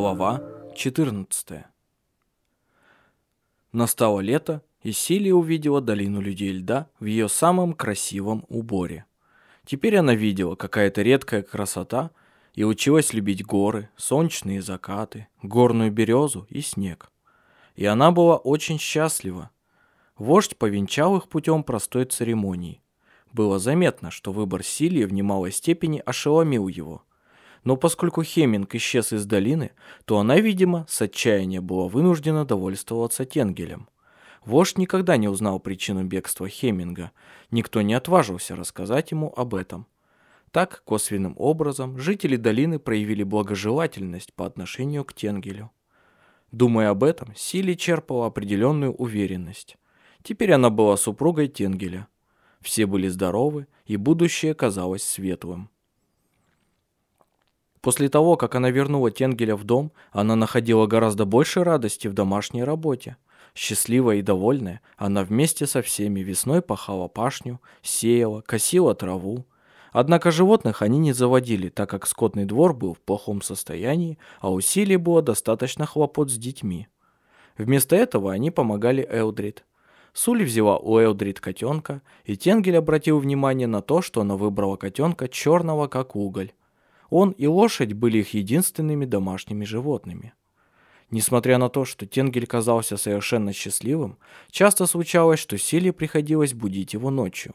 Глава 14 Настало лето, и Силия увидела долину людей льда в ее самом красивом уборе. Теперь она видела какая-то редкая красота и училась любить горы, солнечные закаты, горную березу и снег. И она была очень счастлива. Вождь повенчал их путем простой церемонии. Было заметно, что выбор Силии в немалой степени ошеломил его – но поскольку Хеминг исчез из долины, то она, видимо, с отчаяния была вынуждена довольствоваться Тенгелем. Вождь никогда не узнал причину бегства Хеминга, никто не отважился рассказать ему об этом. Так, косвенным образом, жители долины проявили благожелательность по отношению к Тенгелю. Думая об этом, Сили черпала определенную уверенность. Теперь она была супругой Тенгеля. Все были здоровы, и будущее казалось светлым. После того, как она вернула Тенгеля в дом, она находила гораздо больше радости в домашней работе. Счастливая и довольная, она вместе со всеми весной пахала пашню, сеяла, косила траву. Однако животных они не заводили, так как скотный двор был в плохом состоянии, а усилий было достаточно хлопот с детьми. Вместо этого они помогали Элдрид. Сули взяла у Элдрид котенка, и Тенгель обратил внимание на то, что она выбрала котенка черного как уголь. Он и лошадь были их единственными домашними животными. Несмотря на то, что Тенгель казался совершенно счастливым, часто случалось, что Силе приходилось будить его ночью.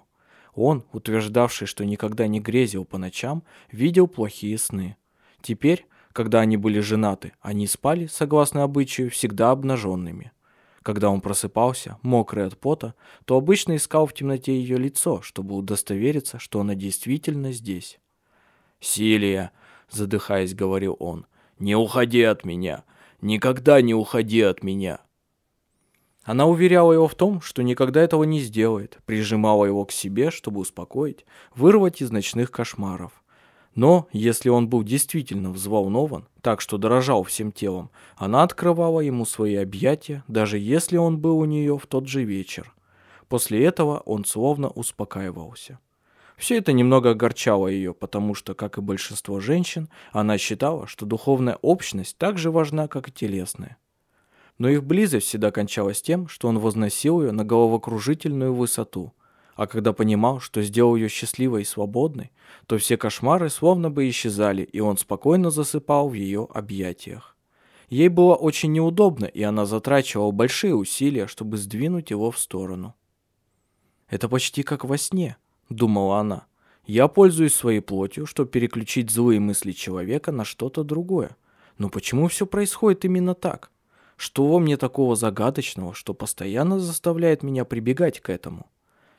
Он, утверждавший, что никогда не грезил по ночам, видел плохие сны. Теперь, когда они были женаты, они спали, согласно обычаю, всегда обнаженными. Когда он просыпался, мокрый от пота, то обычно искал в темноте ее лицо, чтобы удостовериться, что она действительно здесь. «Силия», — задыхаясь, говорил он, — «не уходи от меня, никогда не уходи от меня». Она уверяла его в том, что никогда этого не сделает, прижимала его к себе, чтобы успокоить, вырвать из ночных кошмаров. Но, если он был действительно взволнован, так что дрожал всем телом, она открывала ему свои объятия, даже если он был у нее в тот же вечер. После этого он словно успокаивался. Все это немного огорчало ее, потому что, как и большинство женщин, она считала, что духовная общность так же важна, как и телесная. Но их близость всегда кончалась тем, что он возносил ее на головокружительную высоту, а когда понимал, что сделал ее счастливой и свободной, то все кошмары словно бы исчезали, и он спокойно засыпал в ее объятиях. Ей было очень неудобно, и она затрачивала большие усилия, чтобы сдвинуть его в сторону. Это почти как во сне –— думала она. «Я пользуюсь своей плотью, чтобы переключить злые мысли человека на что-то другое. Но почему все происходит именно так? Что во мне такого загадочного, что постоянно заставляет меня прибегать к этому?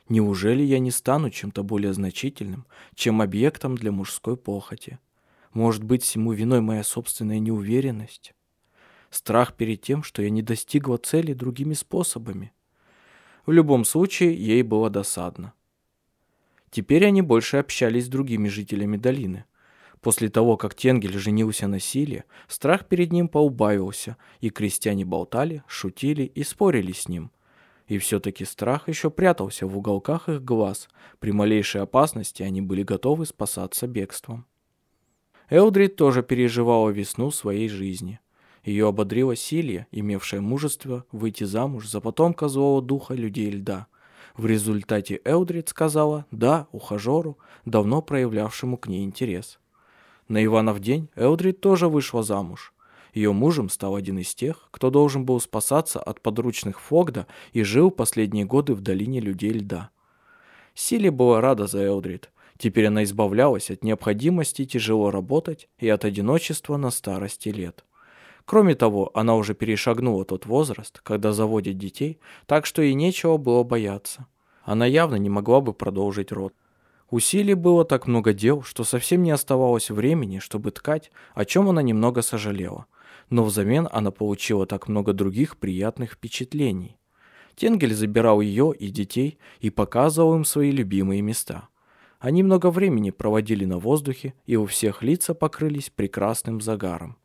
Неужели я не стану чем-то более значительным, чем объектом для мужской похоти? Может быть, всему виной моя собственная неуверенность? Страх перед тем, что я не достигла цели другими способами? В любом случае, ей было досадно. Теперь они больше общались с другими жителями долины. После того, как Тенгель женился на Силе, страх перед ним поубавился, и крестьяне болтали, шутили и спорили с ним. И все-таки страх еще прятался в уголках их глаз. При малейшей опасности они были готовы спасаться бегством. Элдрид тоже переживала весну своей жизни. Ее ободрила Силия, имевшая мужество выйти замуж за потомка злого духа людей льда – в результате Элдрид сказала «да» ухажеру, давно проявлявшему к ней интерес. На Иванов день Элдрид тоже вышла замуж. Ее мужем стал один из тех, кто должен был спасаться от подручных Фогда и жил последние годы в долине людей льда. Силе была рада за Элдрид. Теперь она избавлялась от необходимости тяжело работать и от одиночества на старости лет. Кроме того, она уже перешагнула тот возраст, когда заводят детей, так что ей нечего было бояться. Она явно не могла бы продолжить род. У Сили было так много дел, что совсем не оставалось времени, чтобы ткать, о чем она немного сожалела. Но взамен она получила так много других приятных впечатлений. Тенгель забирал ее и детей и показывал им свои любимые места. Они много времени проводили на воздухе, и у всех лица покрылись прекрасным загаром.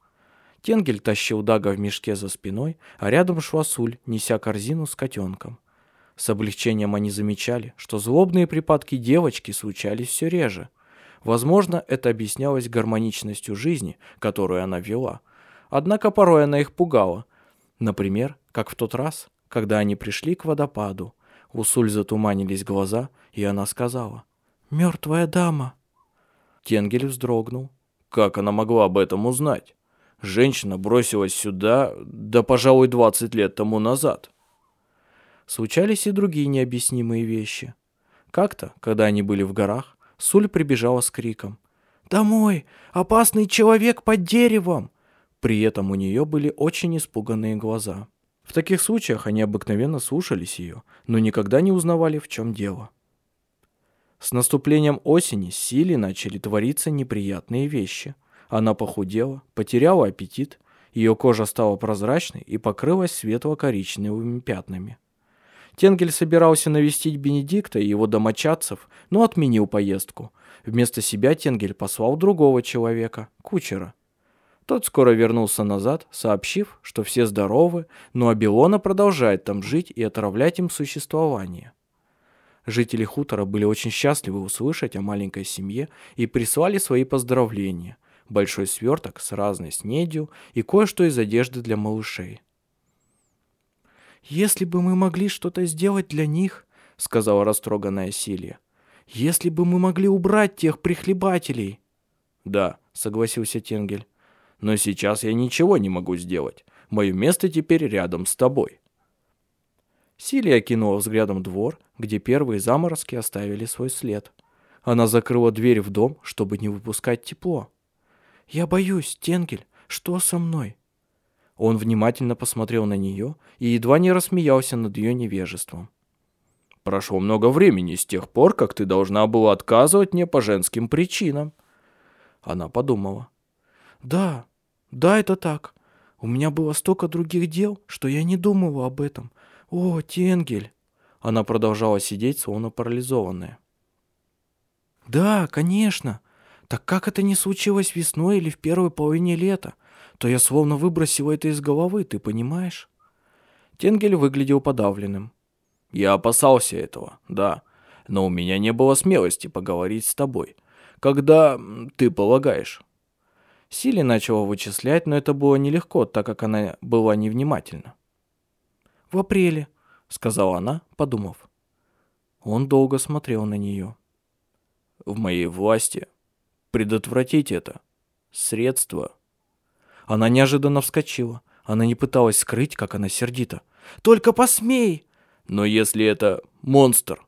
Тенгель тащил Дага в мешке за спиной, а рядом шла Суль, неся корзину с котенком. С облегчением они замечали, что злобные припадки девочки случались все реже. Возможно, это объяснялось гармоничностью жизни, которую она вела. однако порой она их пугала. Например, как в тот раз, когда они пришли к водопаду. У Суль затуманились глаза, и она сказала «Мертвая дама». Тенгель вздрогнул. Как она могла об этом узнать? Женщина бросилась сюда, да, пожалуй, 20 лет тому назад. Случались и другие необъяснимые вещи. Как-то, когда они были в горах, Суль прибежала с криком. «Домой! Опасный человек под деревом!» При этом у нее были очень испуганные глаза. В таких случаях они обыкновенно слушались ее, но никогда не узнавали, в чем дело. С наступлением осени с Силе начали твориться неприятные вещи. Она похудела, потеряла аппетит, ее кожа стала прозрачной и покрылась светло-коричневыми пятнами. Тенгель собирался навестить Бенедикта и его домочадцев, но отменил поездку. Вместо себя Тенгель послал другого человека, кучера. Тот скоро вернулся назад, сообщив, что все здоровы, но Абилона продолжает там жить и отравлять им существование. Жители хутора были очень счастливы услышать о маленькой семье и прислали свои поздравления. Большой сверток с разной снедью и кое-что из одежды для малышей. «Если бы мы могли что-то сделать для них», — сказала растроганная Силия, — «если бы мы могли убрать тех прихлебателей». «Да», — согласился Тенгель, — «но сейчас я ничего не могу сделать. Мое место теперь рядом с тобой». Силия кинула взглядом двор, где первые заморозки оставили свой след. Она закрыла дверь в дом, чтобы не выпускать тепло. «Я боюсь, Тенгель, что со мной?» Он внимательно посмотрел на нее и едва не рассмеялся над ее невежеством. «Прошло много времени с тех пор, как ты должна была отказывать мне по женским причинам». Она подумала. «Да, да, это так. У меня было столько других дел, что я не думала об этом. «О, Тенгель!» Она продолжала сидеть, словно парализованная. «Да, конечно. Так как это не случилось весной или в первой половине лета, то я словно выбросила это из головы, ты понимаешь?» Тенгель выглядел подавленным. «Я опасался этого, да, но у меня не было смелости поговорить с тобой. Когда ты полагаешь?» Сили начала вычислять, но это было нелегко, так как она была невнимательна. «В апреле», — сказала она, подумав. Он долго смотрел на нее. «В моей власти предотвратить это. Средство». Она неожиданно вскочила. Она не пыталась скрыть, как она сердита. «Только посмей!» «Но если это монстр?»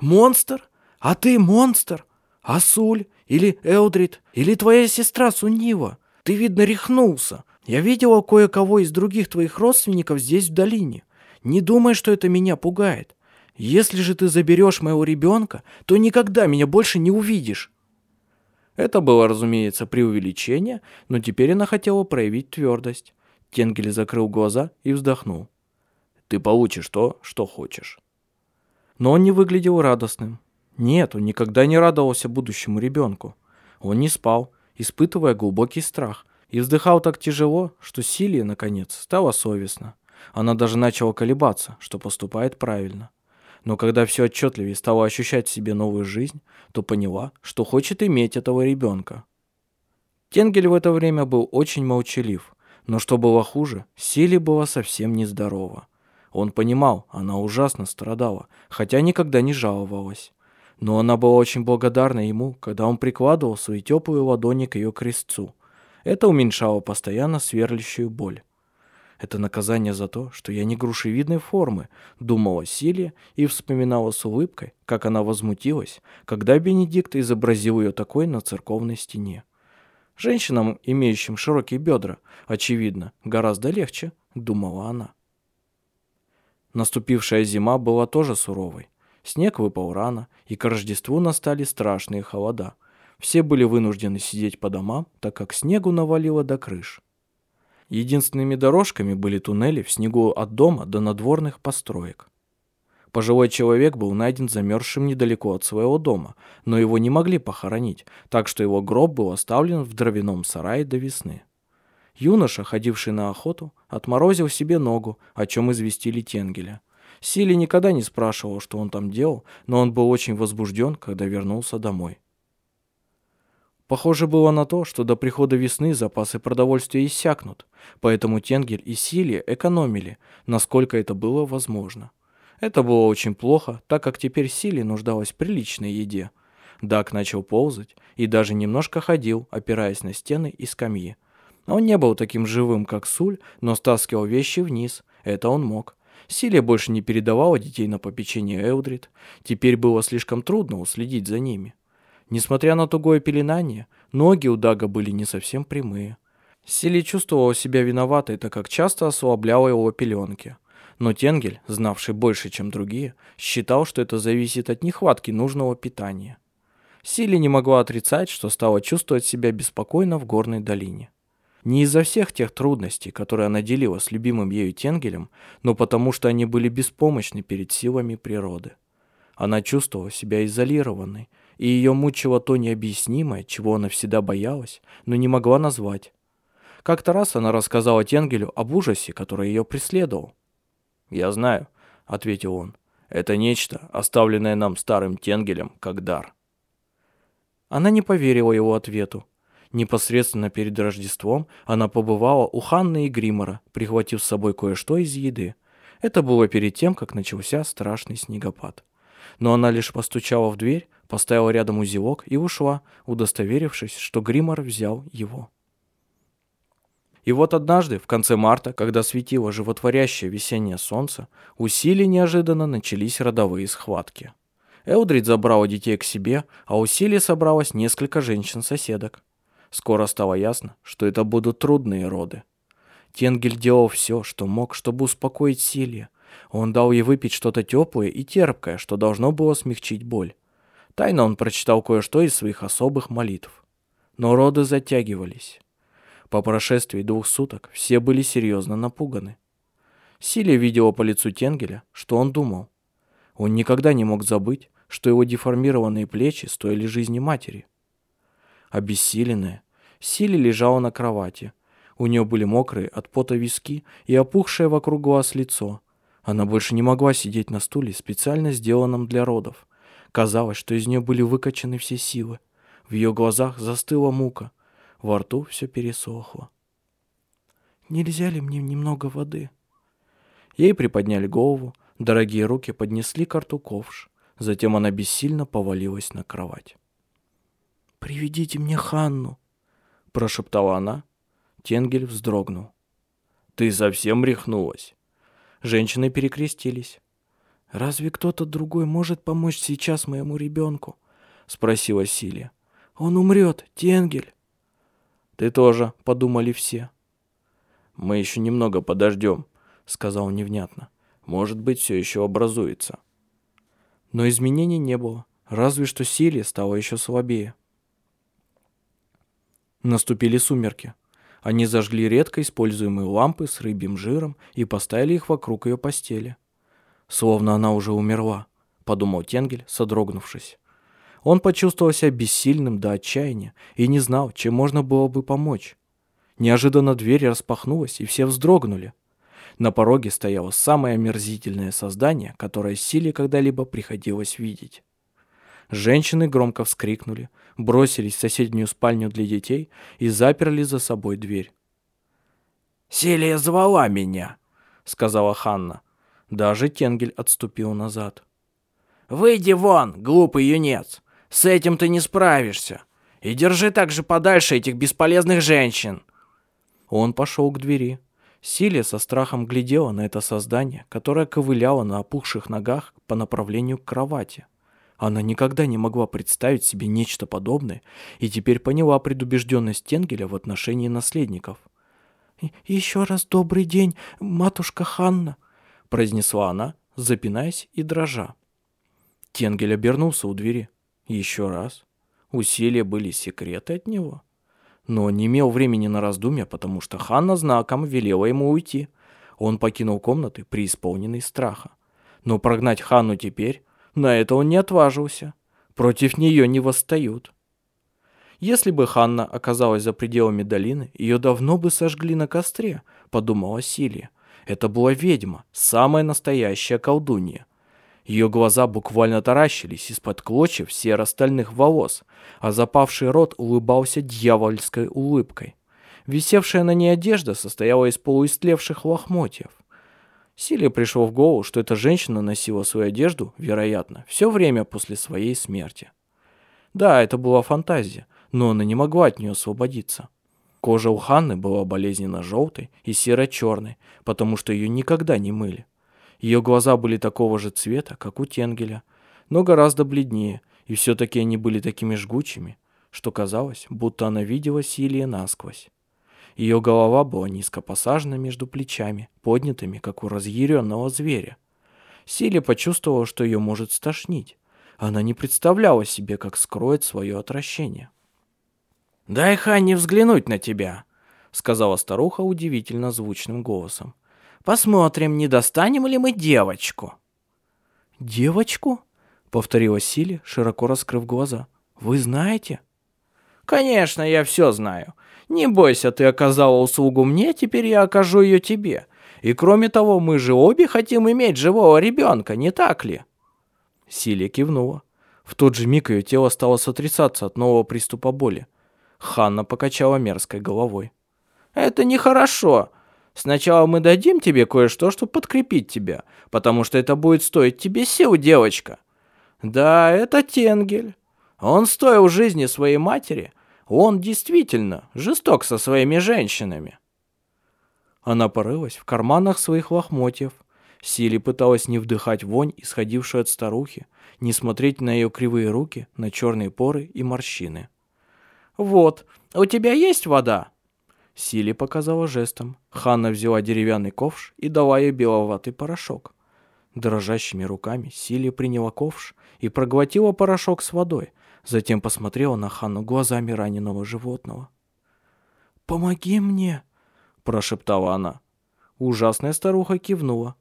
«Монстр? А ты монстр? Асуль? Или Элдрид? Или твоя сестра Сунива? Ты, видно, рехнулся. Я видела кое-кого из других твоих родственников здесь, в долине. Не думай, что это меня пугает. Если же ты заберешь моего ребенка, то никогда меня больше не увидишь». Это было, разумеется, преувеличение, но теперь она хотела проявить твердость. Тенгель закрыл глаза и вздохнул. «Ты получишь то, что хочешь». Но он не выглядел радостным. Нет, он никогда не радовался будущему ребенку. Он не спал, испытывая глубокий страх, и вздыхал так тяжело, что Силия, наконец, стало совестно. Она даже начала колебаться, что поступает правильно. Но когда все отчетливее стала ощущать в себе новую жизнь, то поняла, что хочет иметь этого ребенка. Тенгель в это время был очень молчалив, но что было хуже, Силия была совсем нездорова. Он понимал, она ужасно страдала, хотя никогда не жаловалась. Но она была очень благодарна ему, когда он прикладывал свои теплые ладони к ее крестцу. Это уменьшало постоянно сверлящую боль. Это наказание за то, что я не грушевидной формы, думала Силия и вспоминала с улыбкой, как она возмутилась, когда Бенедикт изобразил ее такой на церковной стене. Женщинам, имеющим широкие бедра, очевидно, гораздо легче, думала она. Наступившая зима была тоже суровой. Снег выпал рано, и к Рождеству настали страшные холода. Все были вынуждены сидеть по домам, так как снегу навалило до крыш. Единственными дорожками были туннели в снегу от дома до надворных построек. Пожилой человек был найден замерзшим недалеко от своего дома, но его не могли похоронить, так что его гроб был оставлен в дровяном сарае до весны. Юноша, ходивший на охоту, отморозил себе ногу, о чем известили Тенгеля. Сили никогда не спрашивал, что он там делал, но он был очень возбужден, когда вернулся домой. Похоже было на то, что до прихода весны запасы продовольствия иссякнут, поэтому Тенгель и Силия экономили, насколько это было возможно. Это было очень плохо, так как теперь Силия нуждалась в приличной еде. Дак начал ползать и даже немножко ходил, опираясь на стены и скамьи. Он не был таким живым, как Суль, но стаскивал вещи вниз. Это он мог. Силия больше не передавала детей на попечение Элдрид. Теперь было слишком трудно уследить за ними. Несмотря на тугое пеленание, ноги у Дага были не совсем прямые. Силия чувствовала себя виноватой, так как часто ослабляла его пеленки. Но Тенгель, знавший больше, чем другие, считал, что это зависит от нехватки нужного питания. Силия не могла отрицать, что стала чувствовать себя беспокойно в горной долине. Не из-за всех тех трудностей, которые она делила с любимым ею Тенгелем, но потому что они были беспомощны перед силами природы. Она чувствовала себя изолированной, и ее мучило то необъяснимое, чего она всегда боялась, но не могла назвать. Как-то раз она рассказала Тенгелю об ужасе, который ее преследовал. «Я знаю», — ответил он, — «это нечто, оставленное нам старым Тенгелем, как дар». Она не поверила его ответу, Непосредственно перед Рождеством она побывала у Ханны и Гримора, прихватив с собой кое-что из еды. Это было перед тем, как начался страшный снегопад. Но она лишь постучала в дверь, поставила рядом узелок и ушла, удостоверившись, что Гримор взял его. И вот однажды, в конце марта, когда светило животворящее весеннее солнце, у неожиданно начались родовые схватки. Элдрид забрала детей к себе, а у Сили собралось несколько женщин-соседок. Скоро стало ясно, что это будут трудные роды. Тенгель делал все, что мог, чтобы успокоить Силья. Он дал ей выпить что-то теплое и терпкое, что должно было смягчить боль. Тайно он прочитал кое-что из своих особых молитв. Но роды затягивались. По прошествии двух суток все были серьезно напуганы. Силия видела по лицу Тенгеля, что он думал. Он никогда не мог забыть, что его деформированные плечи стоили жизни матери. Обессиленная, Сили лежала на кровати. У нее были мокрые от пота виски и опухшее вокруг глаз лицо. Она больше не могла сидеть на стуле, специально сделанном для родов. Казалось, что из нее были выкачаны все силы. В ее глазах застыла мука. Во рту все пересохло. «Нельзя ли мне немного воды?» Ей приподняли голову, дорогие руки поднесли к рту ковш. Затем она бессильно повалилась на кровать. «Приведите мне Ханну!» прошептала она. Тенгель вздрогнул. «Ты совсем рехнулась?» Женщины перекрестились. «Разве кто-то другой может помочь сейчас моему ребенку?» Спросила Силия. «Он умрет, Тенгель!» «Ты тоже», — подумали все. «Мы еще немного подождем», — сказал невнятно. «Может быть, все еще образуется». Но изменений не было, разве что Силия стала еще слабее. Наступили сумерки. Они зажгли редко используемые лампы с рыбьим жиром и поставили их вокруг ее постели. «Словно она уже умерла», — подумал Тенгель, содрогнувшись. Он почувствовал себя бессильным до отчаяния и не знал, чем можно было бы помочь. Неожиданно дверь распахнулась, и все вздрогнули. На пороге стояло самое омерзительное создание, которое Силе когда-либо приходилось видеть. Женщины громко вскрикнули, бросились в соседнюю спальню для детей и заперли за собой дверь. «Селия звала меня», — сказала Ханна. Даже Тенгель отступил назад. «Выйди вон, глупый юнец! С этим ты не справишься! И держи также подальше этих бесполезных женщин!» Он пошел к двери. Силия со страхом глядела на это создание, которое ковыляло на опухших ногах по направлению к кровати. Она никогда не могла представить себе нечто подобное и теперь поняла предубежденность Тенгеля в отношении наследников. «Еще раз добрый день, матушка Ханна», — произнесла она, запинаясь и дрожа. Тенгель обернулся у двери. Еще раз. Усилия были секреты от него. Но не имел времени на раздумья, потому что Ханна знаком велела ему уйти. Он покинул комнаты, преисполненный страха. Но прогнать Ханну теперь на это он не отважился. Против нее не восстают. Если бы Ханна оказалась за пределами долины, ее давно бы сожгли на костре, подумала Силия. Это была ведьма, самая настоящая колдунья. Ее глаза буквально таращились из-под клочьев серо-стальных волос, а запавший рот улыбался дьявольской улыбкой. Висевшая на ней одежда состояла из полуистлевших лохмотьев. Силе пришло в голову, что эта женщина носила свою одежду, вероятно, все время после своей смерти. Да, это была фантазия, но она не могла от нее освободиться. Кожа у Ханны была болезненно желтой и серо-черной, потому что ее никогда не мыли. Ее глаза были такого же цвета, как у Тенгеля, но гораздо бледнее, и все-таки они были такими жгучими, что казалось, будто она видела Силия насквозь. Ее голова была низко посажена между плечами, поднятыми, как у разъяренного зверя. Сили почувствовала, что ее может стошнить. Она не представляла себе, как скроет свое отвращение. «Дай Ханне взглянуть на тебя», — сказала старуха удивительно звучным голосом. «Посмотрим, не достанем ли мы девочку». «Девочку?» — повторила Сили, широко раскрыв глаза. «Вы знаете?» «Конечно, я все знаю. Не бойся, ты оказала услугу мне, теперь я окажу ее тебе. И кроме того, мы же обе хотим иметь живого ребенка, не так ли?» Силия кивнула. В тот же миг ее тело стало сотрясаться от нового приступа боли. Ханна покачала мерзкой головой. «Это нехорошо. Сначала мы дадим тебе кое-что, чтобы подкрепить тебя, потому что это будет стоить тебе сил, девочка. Да, это Тенгель. Он стоил жизни своей матери, он действительно жесток со своими женщинами. Она порылась в карманах своих лохмотьев. Сили пыталась не вдыхать вонь, исходившую от старухи, не смотреть на ее кривые руки, на черные поры и морщины. «Вот, у тебя есть вода?» Сили показала жестом. Ханна взяла деревянный ковш и дала ей беловатый порошок. Дрожащими руками Сили приняла ковш и проглотила порошок с водой, Затем посмотрела на Ханну глазами раненого животного. «Помоги мне!» – прошептала она. Ужасная старуха кивнула.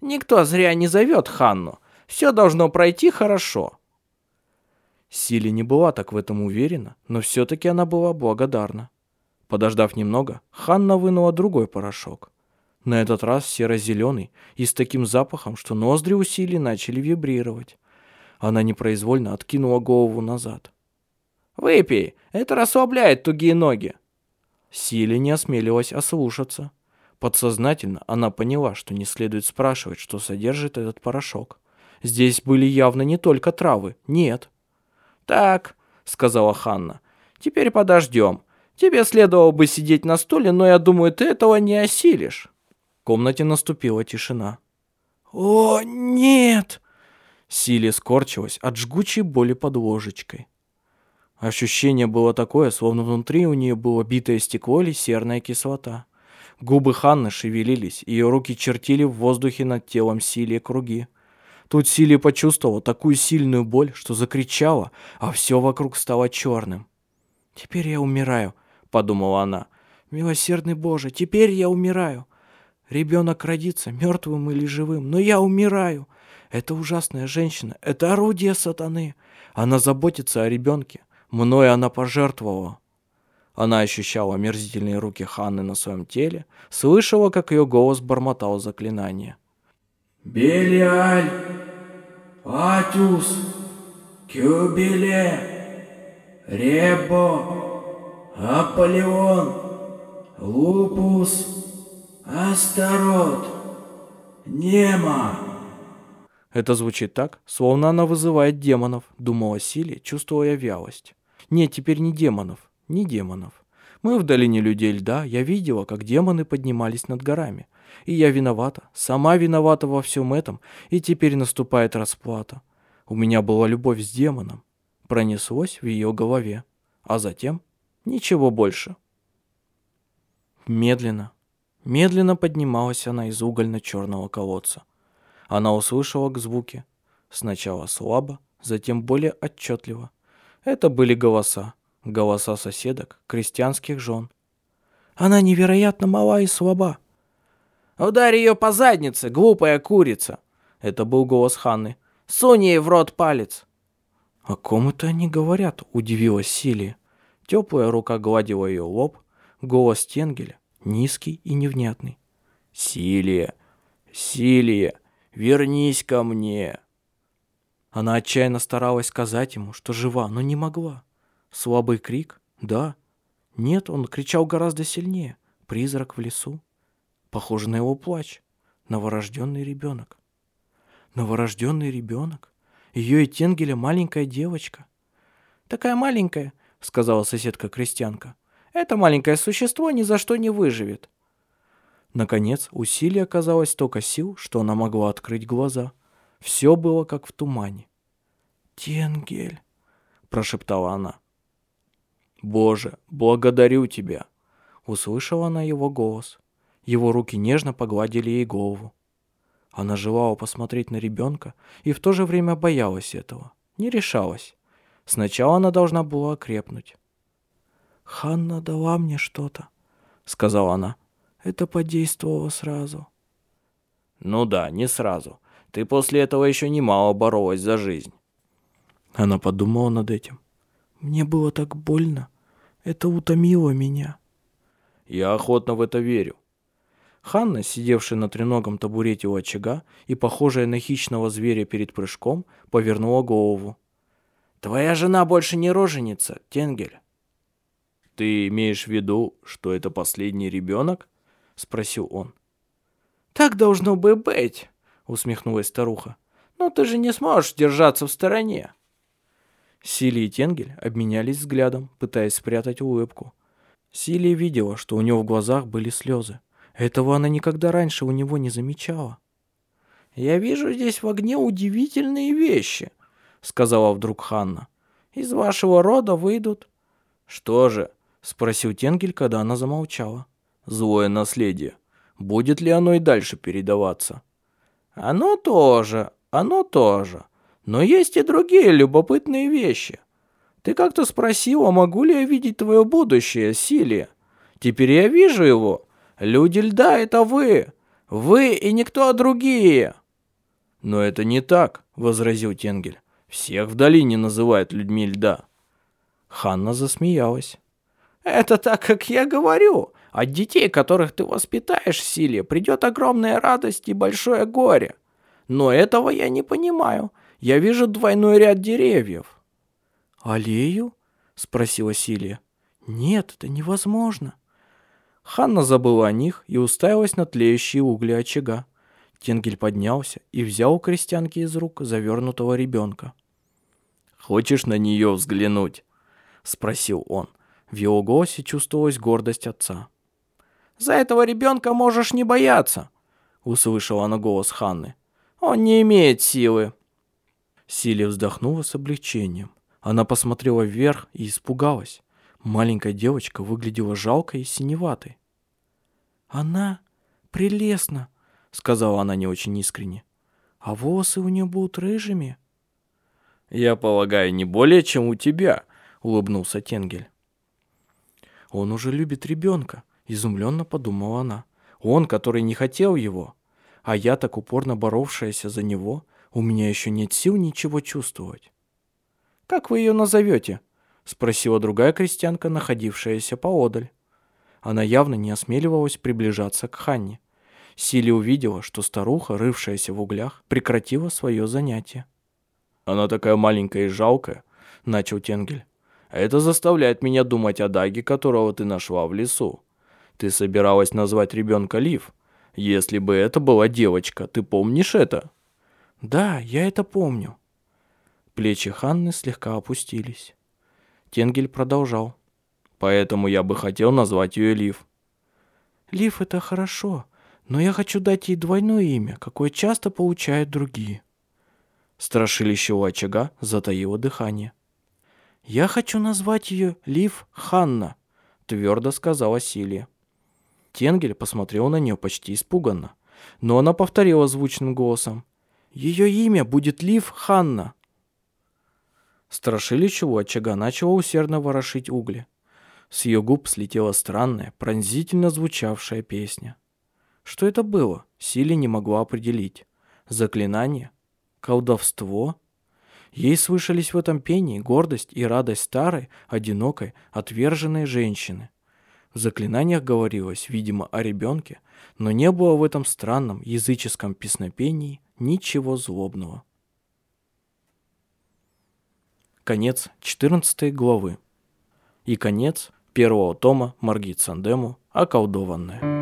«Никто зря не зовет Ханну. Все должно пройти хорошо». Сили не была так в этом уверена, но все-таки она была благодарна. Подождав немного, Ханна вынула другой порошок. На этот раз серо-зеленый и с таким запахом, что ноздри у Сили начали вибрировать. Она непроизвольно откинула голову назад. «Выпей, это расслабляет тугие ноги». Силе не осмелилась ослушаться. Подсознательно она поняла, что не следует спрашивать, что содержит этот порошок. Здесь были явно не только травы, нет. «Так», — сказала Ханна, — «теперь подождем. Тебе следовало бы сидеть на стуле, но я думаю, ты этого не осилишь». В комнате наступила тишина. «О, нет!» Силе скорчилась от жгучей боли под ложечкой. Ощущение было такое, словно внутри у нее было битое стекло или серная кислота. Губы Ханны шевелились, ее руки чертили в воздухе над телом Силии круги. Тут Силия почувствовала такую сильную боль, что закричала, а все вокруг стало черным. «Теперь я умираю», — подумала она. «Милосердный Боже, теперь я умираю. Ребенок родится, мертвым или живым, но я умираю. Это ужасная женщина, это орудие сатаны. Она заботится о ребенке. Мною она пожертвовала. Она ощущала омерзительные руки Ханны на своем теле, слышала, как ее голос бормотал заклинание. «Белиаль, Атюс, Кюбеле, Ребо, Аполеон, Лупус, Астарот, Нема». Это звучит так, словно она вызывает демонов, думала Силе, чувствуя вялость. Нет, теперь не демонов, не демонов. Мы в долине людей льда, я видела, как демоны поднимались над горами. И я виновата, сама виновата во всем этом, и теперь наступает расплата. У меня была любовь с демоном. Пронеслось в ее голове. А затем ничего больше. Медленно, медленно поднималась она из угольно-черного колодца. Она услышала к звуки. Сначала слабо, затем более отчетливо. Это были голоса. Голоса соседок, крестьянских жен. Она невероятно мала и слаба. «Ударь ее по заднице, глупая курица!» Это был голос Ханны. «Сунь ей в рот палец!» «О ком это они говорят?» – удивилась Силия. Теплая рука гладила ее лоб, голос Тенгеля, низкий и невнятный. «Силия! Силия! Вернись ко мне!» Она отчаянно старалась сказать ему, что жива, но не могла. Слабый крик? Да. Нет, он кричал гораздо сильнее. Призрак в лесу. Похоже на его плач. Новорожденный ребенок. Новорожденный ребенок? Ее и Тенгеля маленькая девочка. «Такая маленькая», — сказала соседка-крестьянка. «Это маленькое существо ни за что не выживет». Наконец, усилие оказалось столько сил, что она могла открыть глаза — все было как в тумане. «Тенгель», — прошептала она. «Боже, благодарю тебя!» Услышала она его голос. Его руки нежно погладили ей голову. Она желала посмотреть на ребенка и в то же время боялась этого. Не решалась. Сначала она должна была окрепнуть. «Ханна дала мне что-то», — сказала она. «Это подействовало сразу». «Ну да, не сразу. Ты после этого еще немало боролась за жизнь. Она подумала над этим. Мне было так больно. Это утомило меня. Я охотно в это верю. Ханна, сидевшая на треногом табурете у очага и похожая на хищного зверя перед прыжком, повернула голову. «Твоя жена больше не роженица, Тенгель». «Ты имеешь в виду, что это последний ребенок?» — спросил он. «Так должно бы быть», усмехнулась старуха. «Но ты же не сможешь держаться в стороне». Сили и Тенгель обменялись взглядом, пытаясь спрятать улыбку. Силия видела, что у него в глазах были слезы. Этого она никогда раньше у него не замечала. «Я вижу здесь в огне удивительные вещи», — сказала вдруг Ханна. «Из вашего рода выйдут...» «Что же?» — спросил Тенгель, когда она замолчала. «Злое наследие. Будет ли оно и дальше передаваться?» Оно тоже, оно тоже. Но есть и другие любопытные вещи. Ты как-то спросила, могу ли я видеть твое будущее, Силия? Теперь я вижу его. Люди льда — это вы. Вы и никто другие. Но это не так, — возразил Тенгель. Всех в долине называют людьми льда. Ханна засмеялась. Это так, как я говорю. От детей, которых ты воспитаешь в силе, придет огромная радость и большое горе. Но этого я не понимаю. Я вижу двойной ряд деревьев». «Аллею?» — спросила Силия. «Нет, это невозможно». Ханна забыла о них и уставилась на тлеющие угли очага. Тенгель поднялся и взял у крестьянки из рук завернутого ребенка. «Хочешь на нее взглянуть?» — спросил он. В его голосе чувствовалась гордость отца. За этого ребенка можешь не бояться», — услышала она голос Ханны. «Он не имеет силы». Силия вздохнула с облегчением. Она посмотрела вверх и испугалась. Маленькая девочка выглядела жалкой и синеватой. «Она прелестна», — сказала она не очень искренне. «А волосы у нее будут рыжими». «Я полагаю, не более, чем у тебя», — улыбнулся Тенгель. «Он уже любит ребенка», Изумленно подумала она. Он, который не хотел его. А я, так упорно боровшаяся за него, у меня еще нет сил ничего чувствовать. «Как вы ее назовете?» — спросила другая крестьянка, находившаяся поодаль. Она явно не осмеливалась приближаться к Ханне. Сили увидела, что старуха, рывшаяся в углях, прекратила свое занятие. «Она такая маленькая и жалкая», — начал Тенгель. «Это заставляет меня думать о Даге, которого ты нашла в лесу. Ты собиралась назвать ребенка Лив. Если бы это была девочка, ты помнишь это? Да, я это помню. Плечи Ханны слегка опустились. Тенгель продолжал. Поэтому я бы хотел назвать ее Лив. Лив это хорошо, но я хочу дать ей двойное имя, какое часто получают другие. Страшилище у очага затаило дыхание. «Я хочу назвать ее Лив Ханна», — твердо сказала Силия. Тенгель посмотрел на нее почти испуганно. Но она повторила звучным голосом. «Ее имя будет Лив Ханна». Страшилище у очага начало усердно ворошить угли. С ее губ слетела странная, пронзительно звучавшая песня. Что это было, Сили не могла определить. Заклинание? Колдовство? Ей слышались в этом пении гордость и радость старой, одинокой, отверженной женщины. В заклинаниях говорилось, видимо, о ребенке, но не было в этом странном языческом песнопении ничего злобного. Конец 14 главы. И конец первого тома Маргит Сандему «Околдованная».